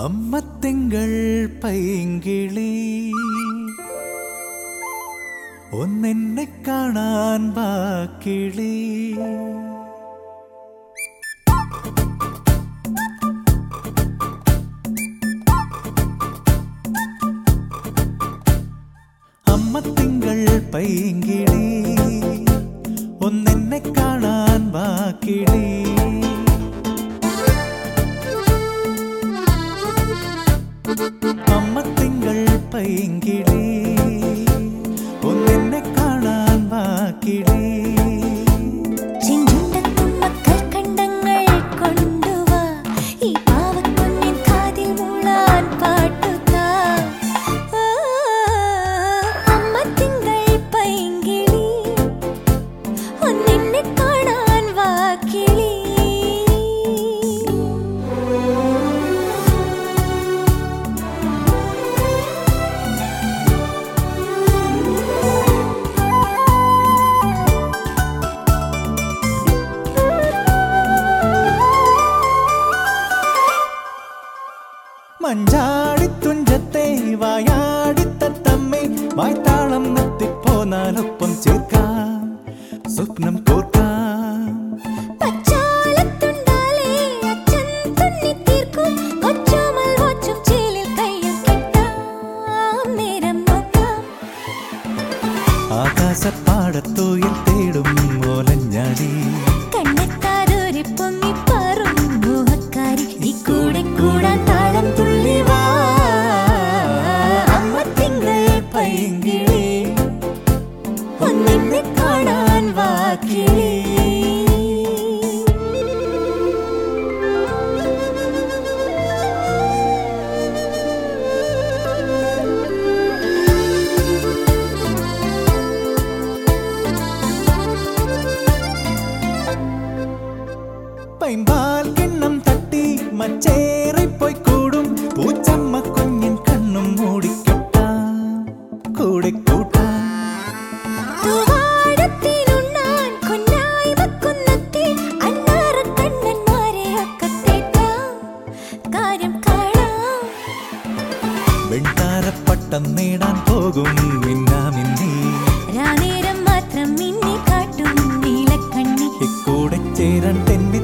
അമ്മത്തിങ്കൾ പൈങ്കിളി. ഒന്നെന്നെ കാണാൻ ബാക്കിളി. അമ്മത്തിങ്കൾ പൈങ്കിളി. ഒന്നെന്നെ മഞ്ചാടിത്തുഞ്ചത്തെ വായാടിത്തത്തമ്മേ വായ്ത്താളം നത്തിപ്പോന്നാലൊപ്പം ചേർക്കാം. സ്വപ്നം കോർക്കാം. ആകാശപ്പാടത്തോയിൽ തേടും ഓലഞ്ഞാടി. പൈമ്പാൽ കിണ്ണം തട്ടി മച്ചേറിപ്പോയി കൂടും. പൂച്ചമ്മ കുഞ്ഞിൻ കണ്ണും മൂടിക്കെട്ടാം കൂടെ കൂട്ടാം വെണ്ടാരപ്പട്ടം നേടാൻ പോകും മിന്നാമിന്നി രാനേരം മാത്രം മിന്നി കാട്ടും നീലക്കണ്ണി കൂടെ ചേരാൻ തെന്നി